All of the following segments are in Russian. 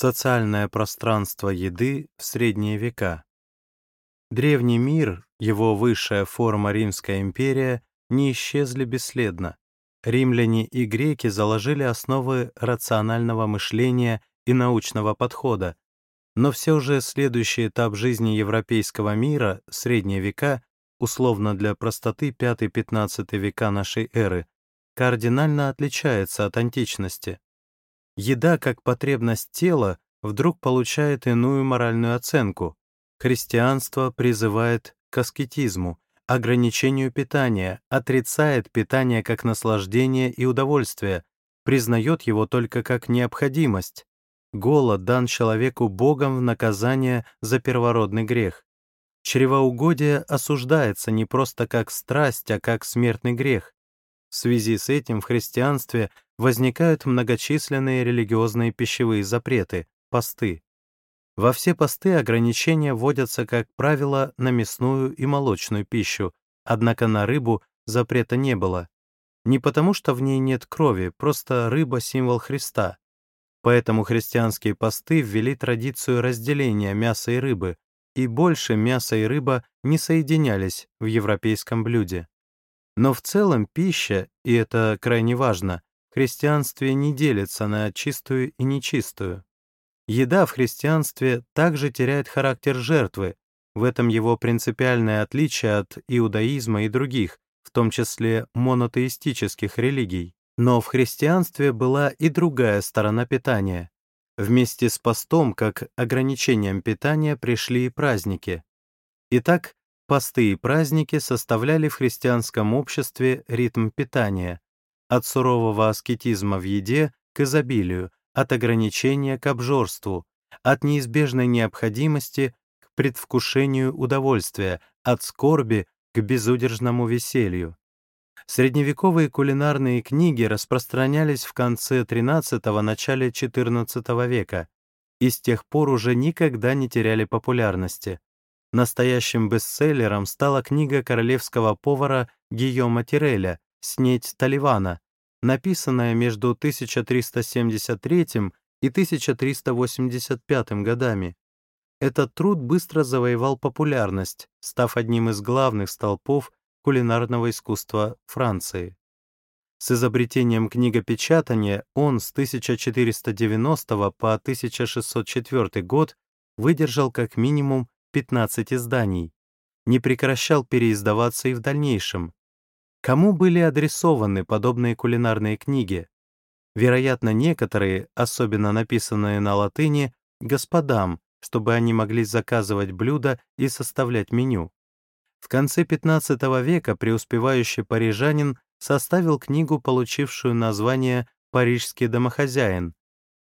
Социальное пространство еды в средние века. Древний мир, его высшая форма Римская империя, не исчезли бесследно. Римляне и греки заложили основы рационального мышления и научного подхода, но все же следующий этап жизни европейского мира, средние века, условно для простоты 5-15 века нашей эры, кардинально отличается от античности. Еда как потребность тела вдруг получает иную моральную оценку. Христианство призывает к аскетизму, ограничению питания, отрицает питание как наслаждение и удовольствие, признает его только как необходимость. Голод дан человеку Богом в наказание за первородный грех. Чревоугодие осуждается не просто как страсть, а как смертный грех. В связи с этим в христианстве возникают многочисленные религиозные пищевые запреты, посты. Во все посты ограничения вводятся, как правило, на мясную и молочную пищу, однако на рыбу запрета не было. Не потому, что в ней нет крови, просто рыба — символ Христа. Поэтому христианские посты ввели традицию разделения мяса и рыбы, и больше мясо и рыба не соединялись в европейском блюде. Но в целом пища, и это крайне важно, христианстве не делится на чистую и нечистую. Еда в христианстве также теряет характер жертвы, в этом его принципиальное отличие от иудаизма и других, в том числе монотеистических религий. Но в христианстве была и другая сторона питания. Вместе с постом, как ограничением питания, пришли и праздники. Итак, посты и праздники составляли в христианском обществе ритм питания, от сурового аскетизма в еде к изобилию, от ограничения к обжорству, от неизбежной необходимости к предвкушению удовольствия, от скорби к безудержному веселью. Средневековые кулинарные книги распространялись в конце XIII – начале XIV века и с тех пор уже никогда не теряли популярности. Настоящим бестселлером стала книга королевского повара Гийома Тиреля «Снеть Таливана», написанная между 1373 и 1385 годами. Этот труд быстро завоевал популярность, став одним из главных столпов кулинарного искусства Франции. С изобретением книгопечатания он с 1490 по 1604 год выдержал как минимум 15 изданий, не прекращал переиздаваться и в дальнейшем, Кому были адресованы подобные кулинарные книги? Вероятно, некоторые, особенно написанные на латыни, господам, чтобы они могли заказывать блюда и составлять меню. В конце XV века преуспевающий парижанин составил книгу, получившую название «Парижский домохозяин»,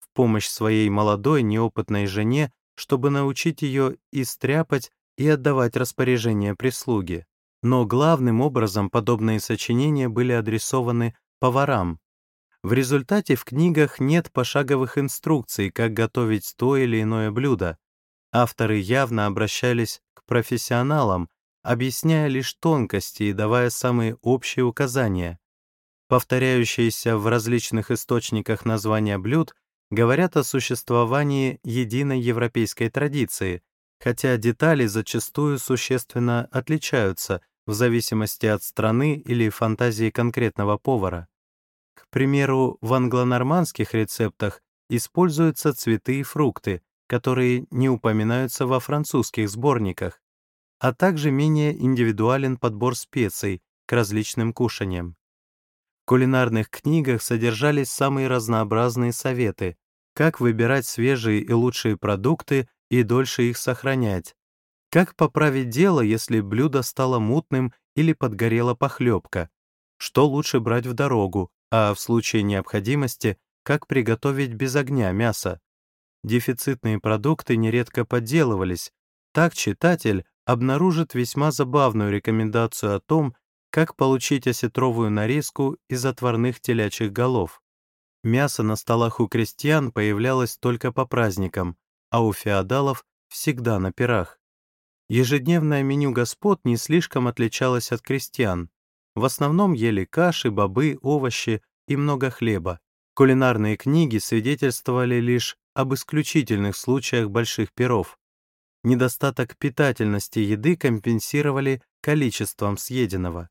в помощь своей молодой неопытной жене, чтобы научить ее и стряпать, и отдавать распоряжения прислуги. Но главным образом подобные сочинения были адресованы поварам. В результате в книгах нет пошаговых инструкций, как готовить то или иное блюдо. Авторы явно обращались к профессионалам, объясняя лишь тонкости и давая самые общие указания. Повторяющиеся в различных источниках названия блюд говорят о существовании единой европейской традиции, хотя детали зачастую существенно отличаются в зависимости от страны или фантазии конкретного повара. К примеру, в англонормандских рецептах используются цветы и фрукты, которые не упоминаются во французских сборниках, а также менее индивидуален подбор специй к различным кушаниям. В кулинарных книгах содержались самые разнообразные советы, как выбирать свежие и лучшие продукты и дольше их сохранять, как поправить дело, если блюдо стало мутным или подгорела похлебка? Что лучше брать в дорогу, а в случае необходимости, как приготовить без огня мясо? Дефицитные продукты нередко подделывались. Так читатель обнаружит весьма забавную рекомендацию о том, как получить осетровую нарезку из отварных телячьих голов. Мясо на столах у крестьян появлялось только по праздникам, а у феодалов всегда на пирах. Ежедневное меню господ не слишком отличалось от крестьян. В основном ели каши, бобы, овощи и много хлеба. Кулинарные книги свидетельствовали лишь об исключительных случаях больших перов. Недостаток питательности еды компенсировали количеством съеденного.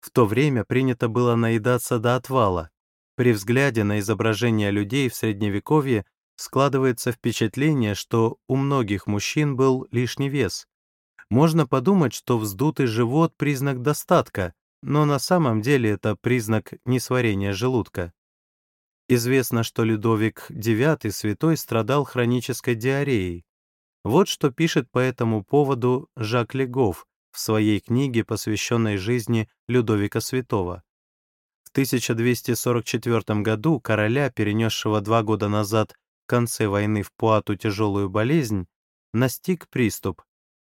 В то время принято было наедаться до отвала. При взгляде на изображения людей в Средневековье складывается впечатление, что у многих мужчин был лишний вес. Можно подумать, что вздутый живот — признак достатка, но на самом деле это признак несварения желудка. Известно, что Людовик IX святой страдал хронической диареей. Вот что пишет по этому поводу Жак Легов в своей книге, посвященной жизни Людовика Святого. В 1244 году короля, перенесшего два года назад в конце войны в Пуату тяжелую болезнь, настиг приступ,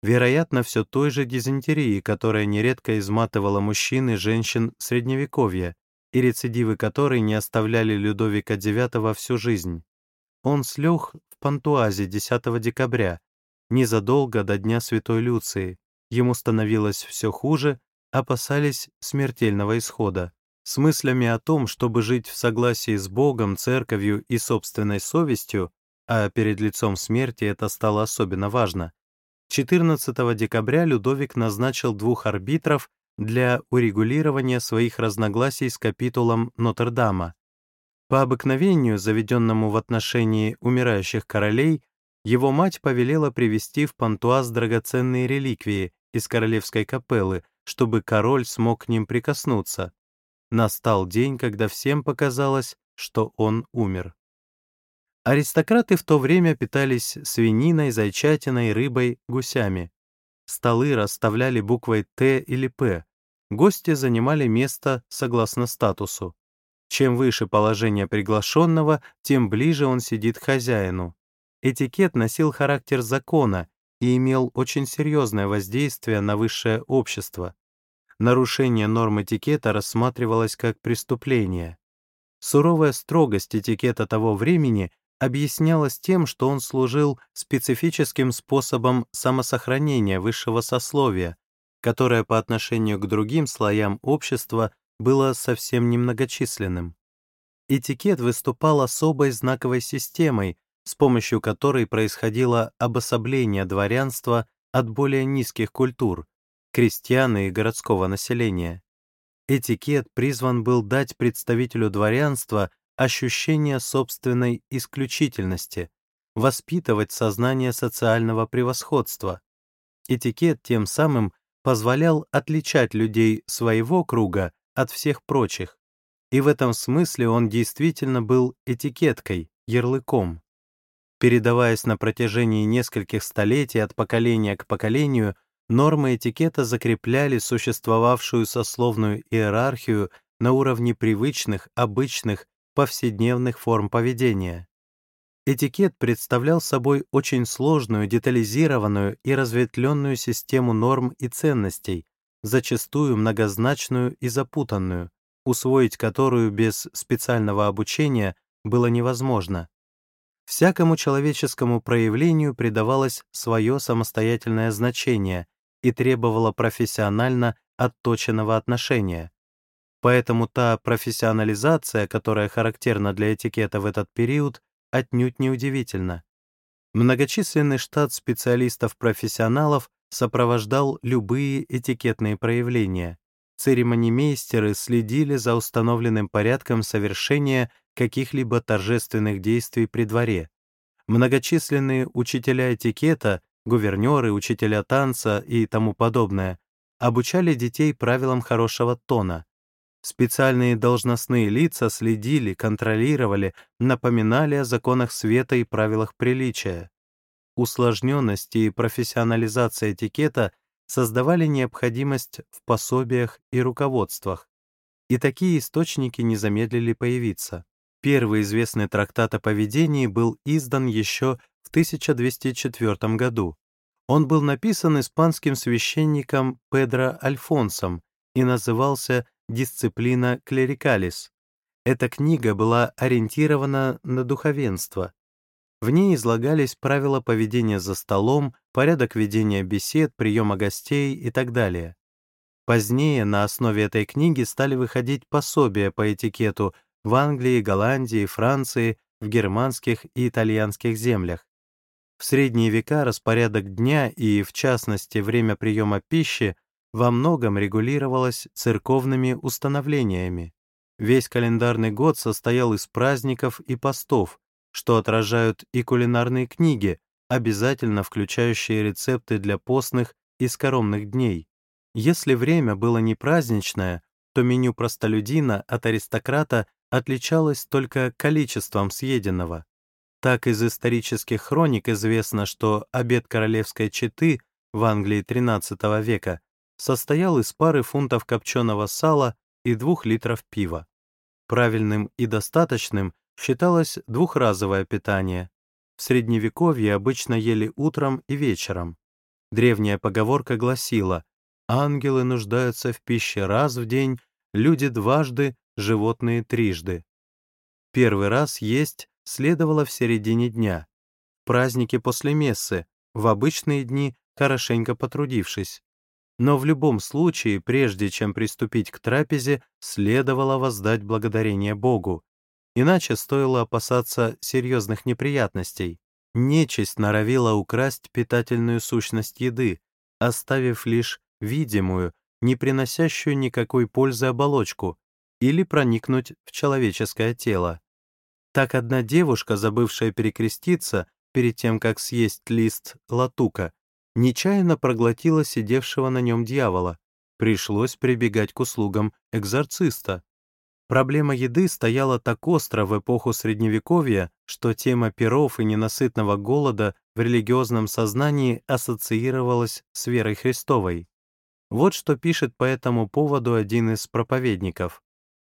вероятно, все той же дизентерии, которая нередко изматывала мужчин и женщин Средневековья, и рецидивы которой не оставляли Людовика IX всю жизнь. Он слег в Пантуазе 10 декабря, незадолго до Дня Святой Люции. Ему становилось все хуже, опасались смертельного исхода. С мыслями о том, чтобы жить в согласии с Богом, церковью и собственной совестью, а перед лицом смерти это стало особенно важно, 14 декабря Людовик назначил двух арбитров для урегулирования своих разногласий с капитулом Нотр-Дама. По обыкновению, заведенному в отношении умирающих королей, его мать повелела привезти в Пантуаз драгоценные реликвии из королевской капеллы, чтобы король смог к ним прикоснуться. Настал день, когда всем показалось, что он умер. Аристократы в то время питались свининой, зайчатиной, рыбой, гусями. Столы расставляли буквой «Т» или «П». Гости занимали место согласно статусу. Чем выше положение приглашенного, тем ближе он сидит к хозяину. Этикет носил характер закона и имел очень серьезное воздействие на высшее общество. Нарушение норм этикета рассматривалось как преступление. Суровая строгость этикета того времени объяснялось тем, что он служил специфическим способом самосохранения высшего сословия, которое по отношению к другим слоям общества было совсем немногочисленным. Этикет выступал особой знаковой системой, с помощью которой происходило обособление дворянства от более низких культур, крестьян и городского населения. Этикет призван был дать представителю дворянства ощущение собственной исключительности, воспитывать сознание социального превосходства. Этикет тем самым позволял отличать людей своего круга от всех прочих, и в этом смысле он действительно был этикеткой, ярлыком. Передаваясь на протяжении нескольких столетий от поколения к поколению, нормы этикета закрепляли существовавшую сословную иерархию на уровне привычных, обычных повседневных форм поведения. Этикет представлял собой очень сложную, детализированную и разветвленную систему норм и ценностей, зачастую многозначную и запутанную, усвоить которую без специального обучения было невозможно. Всякому человеческому проявлению придавалось свое самостоятельное значение и требовало профессионально отточенного отношения. Поэтому та профессионализация, которая характерна для этикета в этот период, отнюдь не удивительна. Многочисленный штат специалистов-профессионалов сопровождал любые этикетные проявления. Церемонимейстеры следили за установленным порядком совершения каких-либо торжественных действий при дворе. Многочисленные учителя этикета, гувернеры, учителя танца и тому подобное обучали детей правилам хорошего тона, Специальные должностные лица следили, контролировали, напоминали о законах света и правилах приличия. Усложненность и профессионализация этикета создавали необходимость в пособиях и руководствах. И такие источники не замедлили появиться. Первый известный трактат о поведении был издан еще в 1204 году. Он был написан испанским священником Педро Альфонсом и назывался «Дисциплина клерикалис». Эта книга была ориентирована на духовенство. В ней излагались правила поведения за столом, порядок ведения бесед, приема гостей и так далее. Позднее на основе этой книги стали выходить пособия по этикету, в Англии, Голландии, Франции, в германских и итальянских землях. В средние века распорядок дня и, в частности, время приема пищи во многом регулировалось церковными установлениями. Весь календарный год состоял из праздников и постов, что отражают и кулинарные книги, обязательно включающие рецепты для постных и скоромных дней. Если время было не праздничное, то меню простолюдина от аристократа отличалось только количеством съеденного. Так из исторических хроник известно, что обед королевской четы в Англии XIII века состоял из пары фунтов копченого сала и двух литров пива. Правильным и достаточным считалось двухразовое питание. В Средневековье обычно ели утром и вечером. Древняя поговорка гласила «Ангелы нуждаются в пище раз в день, люди дважды, животные трижды». Первый раз есть следовало в середине дня, праздники после мессы, в обычные дни, хорошенько потрудившись. Но в любом случае, прежде чем приступить к трапезе, следовало воздать благодарение Богу, иначе стоило опасаться серьезных неприятностей. Нечисть норовила украсть питательную сущность еды, оставив лишь видимую, не приносящую никакой пользы оболочку, или проникнуть в человеческое тело. Так одна девушка, забывшая перекреститься перед тем, как съесть лист латука, нечаянно проглотила сидевшего на нем дьявола. Пришлось прибегать к услугам экзорциста. Проблема еды стояла так остро в эпоху Средневековья, что тема перов и ненасытного голода в религиозном сознании ассоциировалась с верой Христовой. Вот что пишет по этому поводу один из проповедников.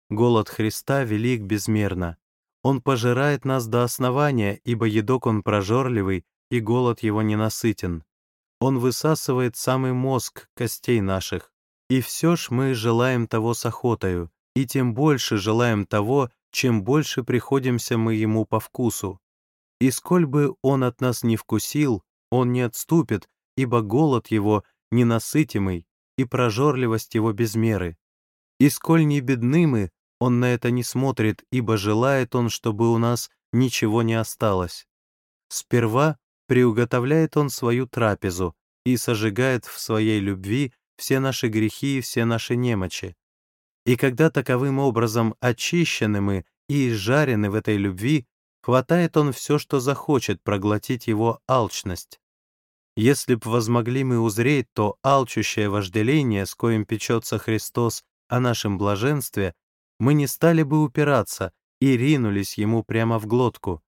«Голод Христа велик безмерно. Он пожирает нас до основания, ибо едок он прожорливый, и голод его ненасытен. Он высасывает самый мозг костей наших. И все ж мы желаем того с охотою, и тем больше желаем того, чем больше приходимся мы ему по вкусу. И сколь бы он от нас не вкусил, он не отступит, ибо голод его ненасытимый, и прожорливость его без меры. И сколь не бедны мы, он на это не смотрит, ибо желает он, чтобы у нас ничего не осталось. Сперва приуготовляет он свою трапезу и сожигает в своей любви все наши грехи и все наши немочи. И когда таковым образом очищены мы и изжарены в этой любви, хватает он все, что захочет проглотить его алчность. Если б возмогли мы узреть то алчущее вожделение, с коим печется Христос о нашем блаженстве, мы не стали бы упираться и ринулись ему прямо в глотку.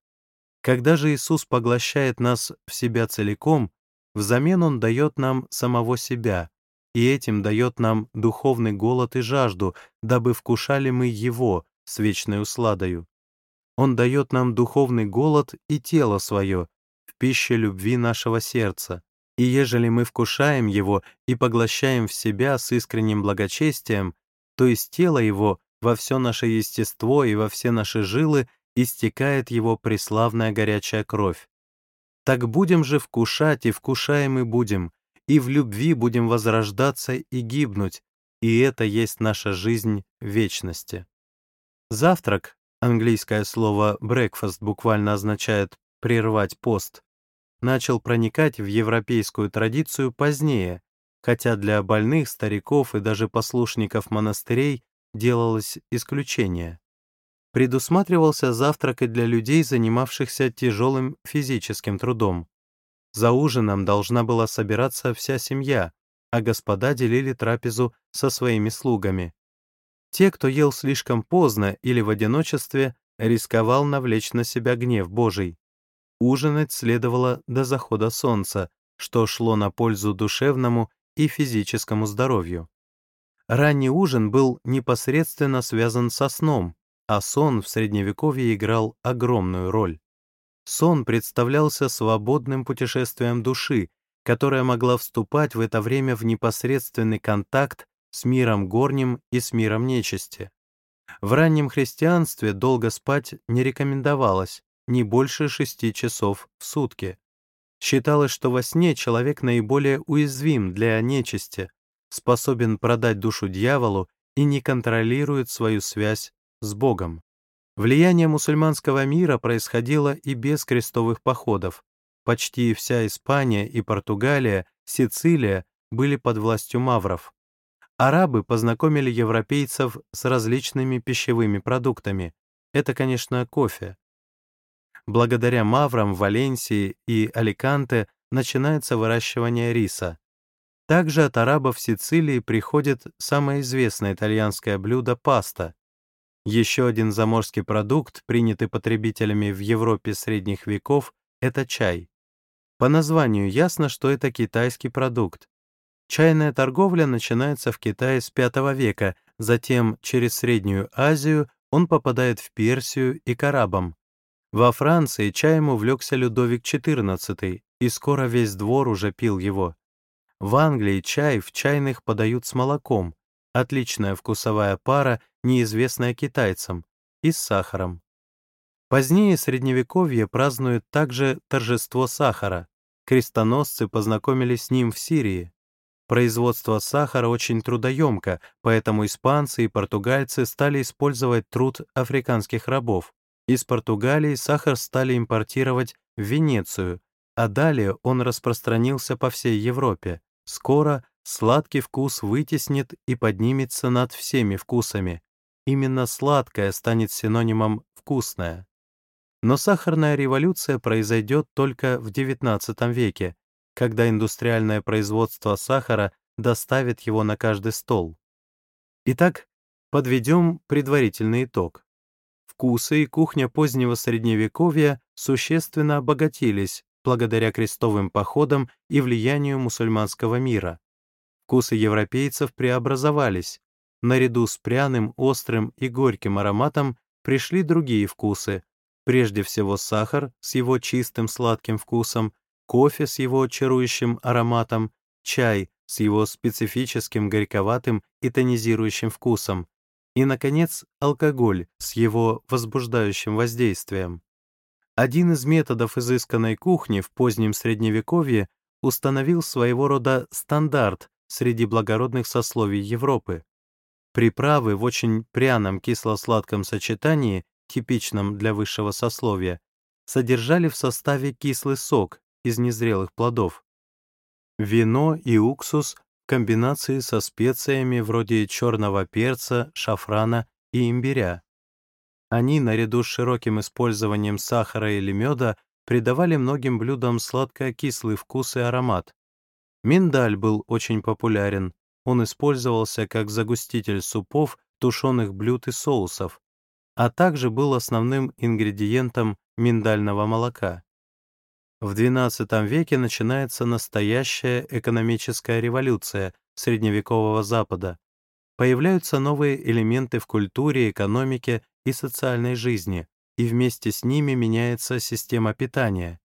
Когда же Иисус поглощает нас в себя целиком, взамен Он дает нам самого себя, и этим дает нам духовный голод и жажду, дабы вкушали мы Его с вечной усладою. Он дает нам духовный голод и тело свое, в пище любви нашего сердца. И ежели мы вкушаем Его и поглощаем в себя с искренним благочестием, то из тела Его во все наше естество и во все наши жилы истекает его преславная горячая кровь. Так будем же вкушать и вкушаем и будем, и в любви будем возрождаться и гибнуть, и это есть наша жизнь вечности. Завтрак, английское слово breakfast буквально означает «прервать пост», начал проникать в европейскую традицию позднее, хотя для больных, стариков и даже послушников монастырей делалось исключение. Предусматривался завтрак и для людей, занимавшихся тяжелым физическим трудом. За ужином должна была собираться вся семья, а господа делили трапезу со своими слугами. Те, кто ел слишком поздно или в одиночестве, рисковал навлечь на себя гнев Божий. Ужинать следовало до захода солнца, что шло на пользу душевному и физическому здоровью. Ранний ужин был непосредственно связан со сном, а сон в Средневековье играл огромную роль. Сон представлялся свободным путешествием души, которая могла вступать в это время в непосредственный контакт с миром горним и с миром нечисти. В раннем христианстве долго спать не рекомендовалось, не больше шести часов в сутки. Считалось, что во сне человек наиболее уязвим для нечисти, способен продать душу дьяволу и не контролирует свою связь с Богом. Влияние мусульманского мира происходило и без крестовых походов. Почти вся Испания и Португалия, Сицилия были под властью мавров. Арабы познакомили европейцев с различными пищевыми продуктами. Это, конечно, кофе. Благодаря маврам в Валенсии и Аликанте начинается выращивание риса. Также от арабов Сицилии приходит самое известное итальянское блюдо — паста. Еще один заморский продукт, принятый потребителями в Европе средних веков, — это чай. По названию ясно, что это китайский продукт. Чайная торговля начинается в Китае с V века, затем через Среднюю Азию он попадает в Персию и к арабам. Во Франции чаем увлекся Людовик XIV, и скоро весь двор уже пил его. В Англии чай в чайных подают с молоком, отличная вкусовая пара, неизвестная китайцам, и с сахаром. Позднее Средневековье празднует также торжество сахара. Крестоносцы познакомились с ним в Сирии. Производство сахара очень трудоемко, поэтому испанцы и португальцы стали использовать труд африканских рабов. Из Португалии сахар стали импортировать в Венецию, а далее он распространился по всей Европе. Скоро сладкий вкус вытеснит и поднимется над всеми вкусами. Именно сладкое станет синонимом «вкусное». Но сахарная революция произойдет только в XIX веке, когда индустриальное производство сахара доставит его на каждый стол. Итак, подведем предварительный итог. Вкусы и кухня позднего Средневековья существенно обогатились благодаря крестовым походам и влиянию мусульманского мира. Вкусы европейцев преобразовались. Наряду с пряным, острым и горьким ароматом пришли другие вкусы, прежде всего сахар с его чистым сладким вкусом, кофе с его чарующим ароматом, чай с его специфическим горьковатым и тонизирующим вкусом, и, наконец, алкоголь с его возбуждающим воздействием. Один из методов изысканной кухни в позднем Средневековье установил своего рода стандарт среди благородных сословий Европы. Приправы в очень пряном кисло-сладком сочетании, типичном для высшего сословия, содержали в составе кислый сок из незрелых плодов. Вино и уксус в комбинации со специями вроде черного перца, шафрана и имбиря. Они, наряду с широким использованием сахара или меда, придавали многим блюдам сладко-кислый вкус и аромат. Миндаль был очень популярен. Он использовался как загуститель супов, тушеных блюд и соусов, а также был основным ингредиентом миндального молока. В XII веке начинается настоящая экономическая революция средневекового Запада. Появляются новые элементы в культуре, экономике и социальной жизни, и вместе с ними меняется система питания.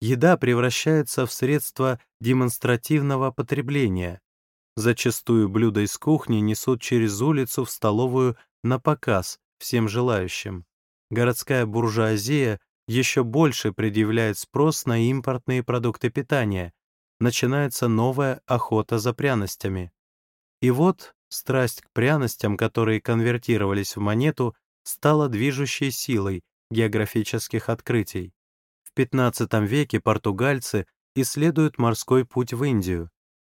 Еда превращается в средство демонстративного потребления. Зачастую блюда из кухни несут через улицу в столовую на показ всем желающим. Городская буржуазия еще больше предъявляет спрос на импортные продукты питания. Начинается новая охота за пряностями. И вот страсть к пряностям, которые конвертировались в монету, стала движущей силой географических открытий. В XV веке португальцы исследуют морской путь в Индию.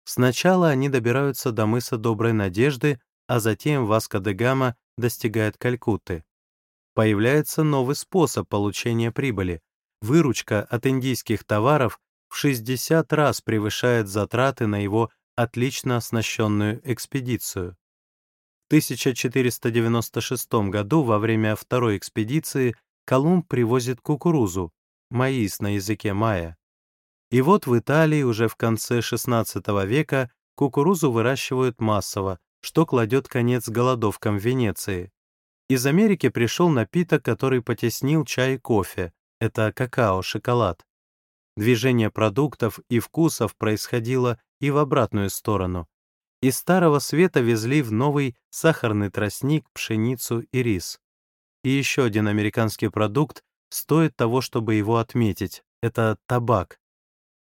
Сначала они добираются до мыса Доброй Надежды, а затем Васко де Гама достигает Калькутты. Появляется новый способ получения прибыли. Выручка от индийских товаров в 60 раз превышает затраты на его отлично оснащенную экспедицию. 1496 году во время второй экспедиции Колумб привозит кукурузу, маис на языке майя. И вот в Италии уже в конце XVI века кукурузу выращивают массово, что кладет конец голодовкам Венеции. Из Америки пришел напиток, который потеснил чай и кофе. Это какао, шоколад. Движение продуктов и вкусов происходило и в обратную сторону. Из Старого Света везли в новый сахарный тростник, пшеницу и рис. И еще один американский продукт стоит того, чтобы его отметить. Это табак.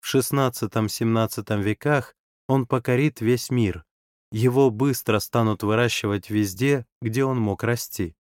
В XVI-XVII веках он покорит весь мир. Его быстро станут выращивать везде, где он мог расти.